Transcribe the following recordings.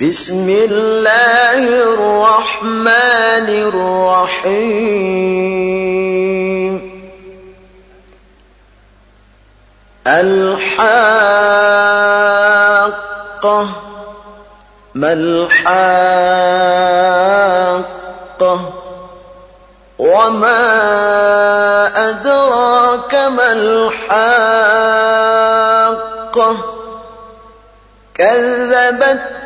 بسم الله الرحمن الرحيم. الحاقة. ما الحاقة؟ وما أدراك ما الحاقة؟ كذبت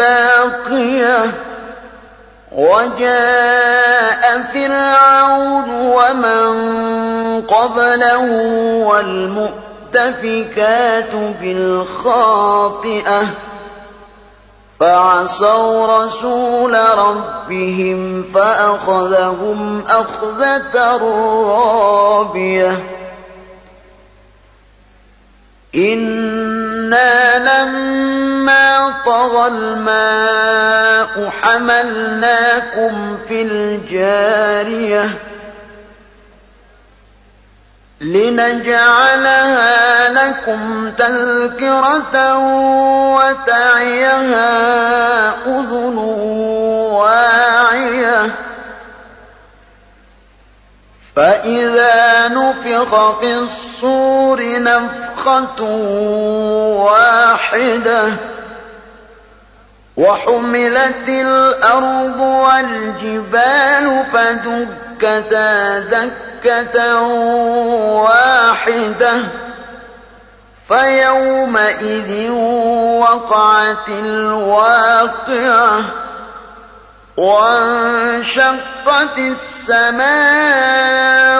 باقية وجاء فرعون ومن قبله والمؤتفكات بالخاطئة فعصوا رسول ربهم فأخذهم أخذة رابية. إنا لما طغى الماء حملناكم في الجارية لنجعلها لكم تذكرة وتعيها أذن واعية فإذا نفخ في الصور نفخة واحدة. وحملت الأرض والجبال فدكتا دكة واحدة. فيومئذ وقعت الواقعة. وانشقت السماء